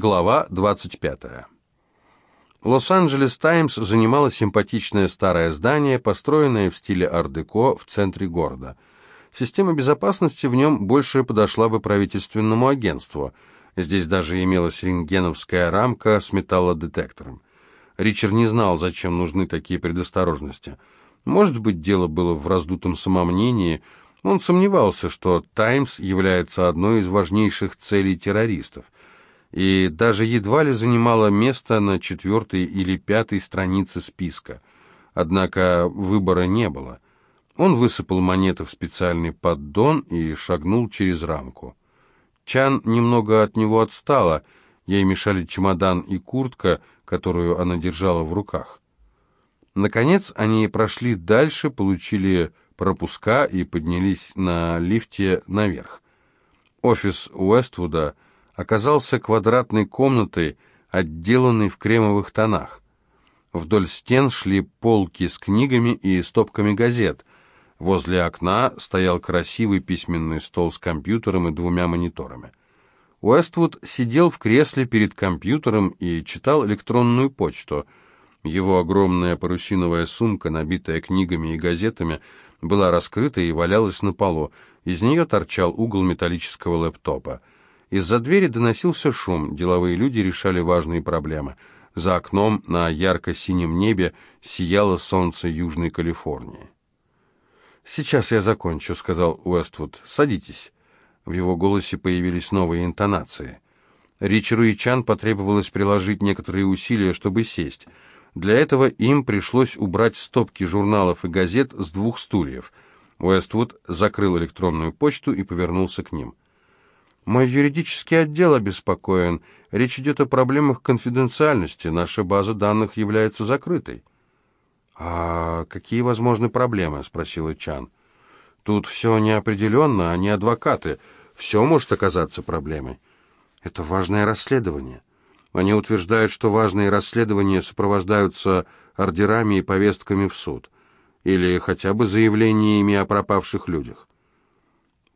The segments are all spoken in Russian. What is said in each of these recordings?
Глава 25. Лос-Анджелес Таймс занимало симпатичное старое здание, построенное в стиле ар-деко в центре города. Система безопасности в нем больше подошла бы правительственному агентству. Здесь даже имелась рентгеновская рамка с металлодетектором. Ричард не знал, зачем нужны такие предосторожности. Может быть, дело было в раздутом самомнении. Он сомневался, что «Таймс» является одной из важнейших целей террористов – и даже едва ли занимала место на четвертой или пятой странице списка. Однако выбора не было. Он высыпал монеты в специальный поддон и шагнул через рамку. Чан немного от него отстала, ей мешали чемодан и куртка, которую она держала в руках. Наконец они прошли дальше, получили пропуска и поднялись на лифте наверх. Офис Уэствуда — оказался квадратной комнатой, отделанной в кремовых тонах. Вдоль стен шли полки с книгами и стопками газет. Возле окна стоял красивый письменный стол с компьютером и двумя мониторами. Уэствуд сидел в кресле перед компьютером и читал электронную почту. Его огромная парусиновая сумка, набитая книгами и газетами, была раскрыта и валялась на полу. Из нее торчал угол металлического лэптопа. Из-за двери доносился шум, деловые люди решали важные проблемы. За окном на ярко-синем небе сияло солнце Южной Калифорнии. «Сейчас я закончу», — сказал Уэствуд. «Садитесь». В его голосе появились новые интонации. Ричеру и Чан потребовалось приложить некоторые усилия, чтобы сесть. Для этого им пришлось убрать стопки журналов и газет с двух стульев. Уэствуд закрыл электронную почту и повернулся к ним. Мой юридический отдел обеспокоен. Речь идет о проблемах конфиденциальности. Наша база данных является закрытой. «А какие возможны проблемы?» — спросила Чан. «Тут все неопределенно, они адвокаты. Все может оказаться проблемой. Это важное расследование. Они утверждают, что важные расследования сопровождаются ордерами и повестками в суд. Или хотя бы заявлениями о пропавших людях.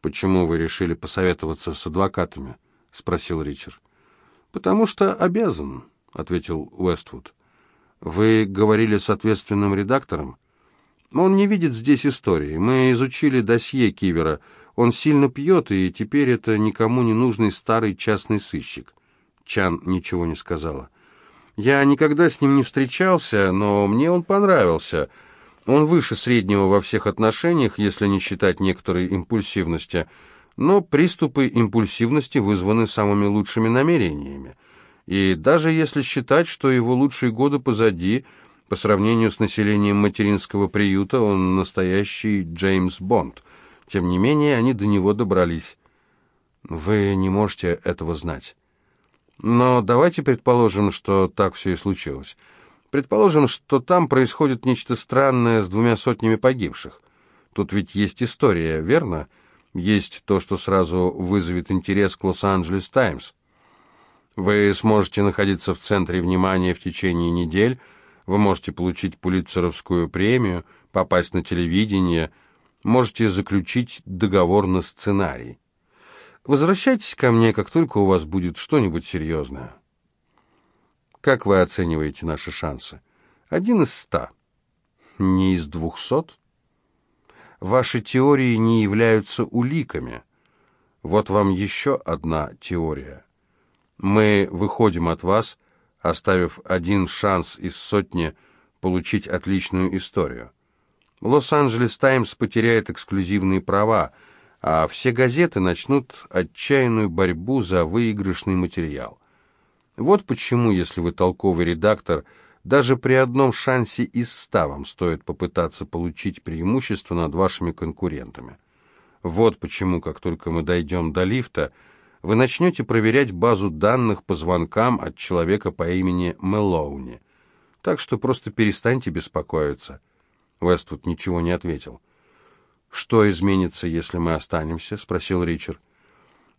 «Почему вы решили посоветоваться с адвокатами?» — спросил Ричард. «Потому что обязан», — ответил Уэствуд. «Вы говорили с ответственным редактором?» «Он не видит здесь истории. Мы изучили досье Кивера. Он сильно пьет, и теперь это никому не нужный старый частный сыщик». Чан ничего не сказала. «Я никогда с ним не встречался, но мне он понравился». Он выше среднего во всех отношениях, если не считать некоторой импульсивности, но приступы импульсивности вызваны самыми лучшими намерениями. И даже если считать, что его лучшие годы позади, по сравнению с населением материнского приюта, он настоящий Джеймс Бонд. Тем не менее, они до него добрались. Вы не можете этого знать. Но давайте предположим, что так все и случилось. Предположим, что там происходит нечто странное с двумя сотнями погибших. Тут ведь есть история, верно? Есть то, что сразу вызовет интерес к Лос-Анджелес Таймс. Вы сможете находиться в центре внимания в течение недель, вы можете получить Пулитцеровскую премию, попасть на телевидение, можете заключить договор на сценарий. Возвращайтесь ко мне, как только у вас будет что-нибудь серьезное. Как вы оцениваете наши шансы? Один из ста. Не из двухсот? Ваши теории не являются уликами. Вот вам еще одна теория. Мы выходим от вас, оставив один шанс из сотни получить отличную историю. Лос-Анджелес Таймс потеряет эксклюзивные права, а все газеты начнут отчаянную борьбу за выигрышный материал. Вот почему, если вы толковый редактор, даже при одном шансе из ста вам стоит попытаться получить преимущество над вашими конкурентами. Вот почему, как только мы дойдем до лифта, вы начнете проверять базу данных по звонкам от человека по имени Мелоуни. Так что просто перестаньте беспокоиться. Вествуд ничего не ответил. «Что изменится, если мы останемся?» — спросил Ричард.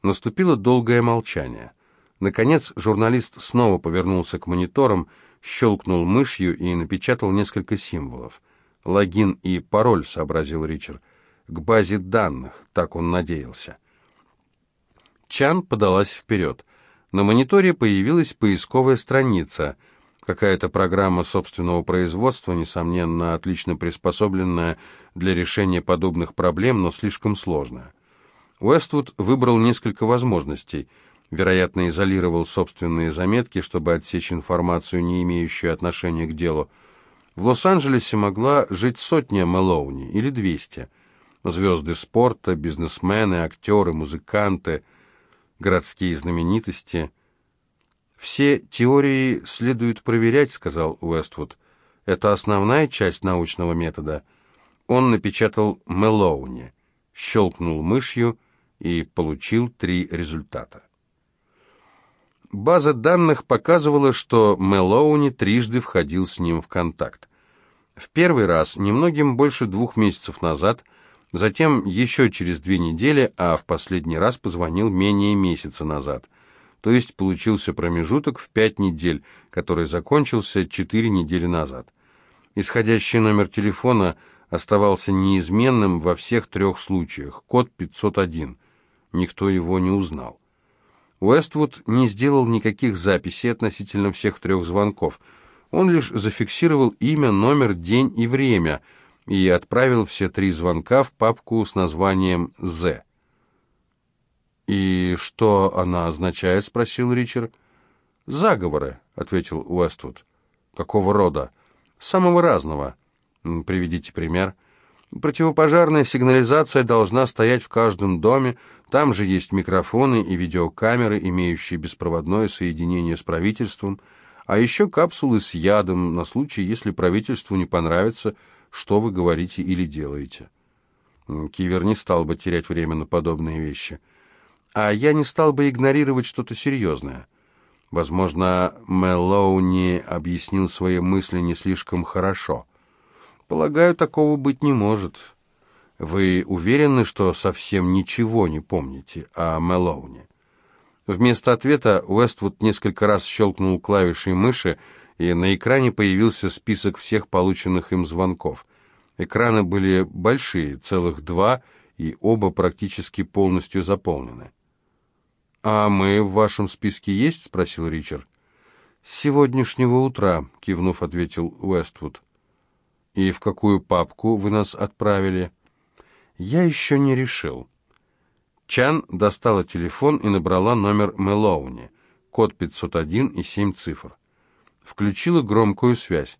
Наступило долгое молчание — Наконец журналист снова повернулся к мониторам, щелкнул мышью и напечатал несколько символов. «Логин и пароль», — сообразил Ричард. «К базе данных», — так он надеялся. Чан подалась вперед. На мониторе появилась поисковая страница. Какая-то программа собственного производства, несомненно, отлично приспособленная для решения подобных проблем, но слишком сложная. Уэствуд выбрал несколько возможностей. Вероятно, изолировал собственные заметки, чтобы отсечь информацию, не имеющую отношения к делу. В Лос-Анджелесе могла жить сотня Мэлоуни или двести. Звезды спорта, бизнесмены, актеры, музыканты, городские знаменитости. «Все теории следует проверять», — сказал Уэствуд. «Это основная часть научного метода». Он напечатал Мэлоуни, щелкнул мышью и получил три результата. База данных показывала, что Мэлоуни трижды входил с ним в контакт. В первый раз немногим больше двух месяцев назад, затем еще через две недели, а в последний раз позвонил менее месяца назад. То есть получился промежуток в пять недель, который закончился четыре недели назад. Исходящий номер телефона оставался неизменным во всех трех случаях, код 501. Никто его не узнал. Уэствуд не сделал никаких записей относительно всех трех звонков. Он лишь зафиксировал имя, номер, день и время и отправил все три звонка в папку с названием «З». «И что она означает?» — спросил Ричард. «Заговоры», — ответил Уэствуд. «Какого рода?» «Самого разного». «Приведите пример». Противопожарная сигнализация должна стоять в каждом доме, там же есть микрофоны и видеокамеры, имеющие беспроводное соединение с правительством, а еще капсулы с ядом на случай, если правительству не понравится, что вы говорите или делаете. Кивер не стал бы терять время на подобные вещи. А я не стал бы игнорировать что-то серьезное. Возможно, Мэллоуни объяснил свои мысли не слишком хорошо — Полагаю, такого быть не может. Вы уверены, что совсем ничего не помните о Мэлоуне? Вместо ответа Уэствуд несколько раз щелкнул клавишей мыши, и на экране появился список всех полученных им звонков. Экраны были большие, целых два, и оба практически полностью заполнены. «А мы в вашем списке есть?» — спросил Ричард. «С сегодняшнего утра», — кивнув, ответил Уэствуд. «И в какую папку вы нас отправили?» «Я еще не решил». Чан достала телефон и набрала номер Мэлоуни, код 501 и 7 цифр. Включила громкую связь.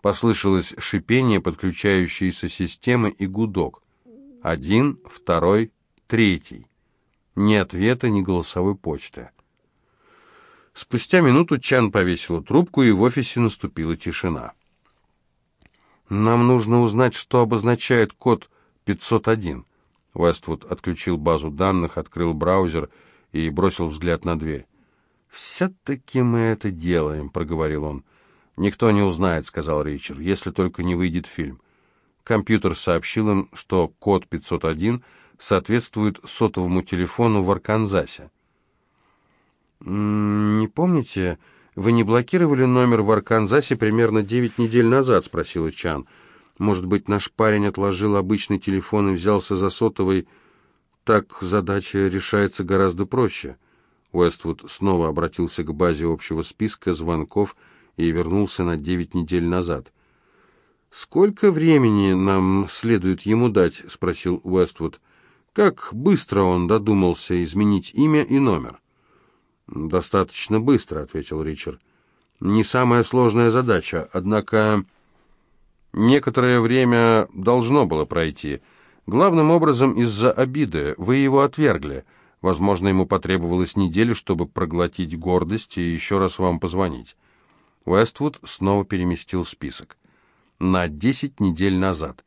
Послышалось шипение подключающейся системы и гудок. Один, второй, третий. Ни ответа, ни голосовой почты. Спустя минуту Чан повесила трубку, и в офисе наступила тишина. «Нам нужно узнать, что обозначает код 501». Вествуд отключил базу данных, открыл браузер и бросил взгляд на дверь. «Все-таки мы это делаем», — проговорил он. «Никто не узнает», — сказал Ричард, — «если только не выйдет фильм». Компьютер сообщил им, что код 501 соответствует сотовому телефону в Арканзасе. «Не помните, «Вы не блокировали номер в Арканзасе примерно девять недель назад?» — спросила Чан. «Может быть, наш парень отложил обычный телефон и взялся за сотовый? Так задача решается гораздо проще». Уэствуд снова обратился к базе общего списка звонков и вернулся на девять недель назад. «Сколько времени нам следует ему дать?» — спросил Уэствуд. «Как быстро он додумался изменить имя и номер?» «Достаточно быстро», — ответил Ричард. «Не самая сложная задача, однако некоторое время должно было пройти. Главным образом из-за обиды. Вы его отвергли. Возможно, ему потребовалось неделя, чтобы проглотить гордость и еще раз вам позвонить». Уэствуд снова переместил список. На десять недель назад.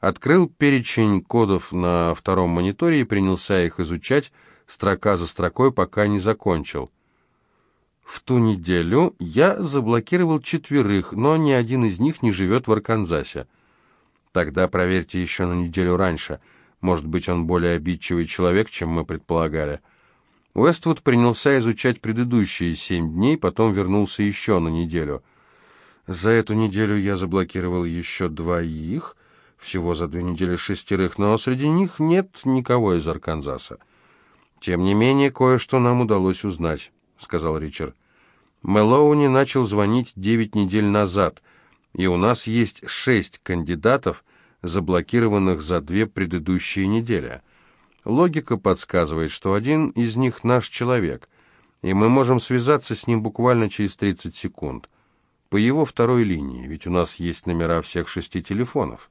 Открыл перечень кодов на втором мониторе и принялся их изучать, строка за строкой, пока не закончил. В ту неделю я заблокировал четверых, но ни один из них не живет в Арканзасе. Тогда проверьте еще на неделю раньше. Может быть, он более обидчивый человек, чем мы предполагали. Уэствуд принялся изучать предыдущие семь дней, потом вернулся еще на неделю. За эту неделю я заблокировал еще двоих, всего за две недели шестерых, но среди них нет никого из Арканзаса. Тем не менее, кое-что нам удалось узнать. сказал Ричард. «Мэлоуни начал звонить девять недель назад, и у нас есть шесть кандидатов, заблокированных за две предыдущие недели. Логика подсказывает, что один из них наш человек, и мы можем связаться с ним буквально через 30 секунд. По его второй линии, ведь у нас есть номера всех шести телефонов».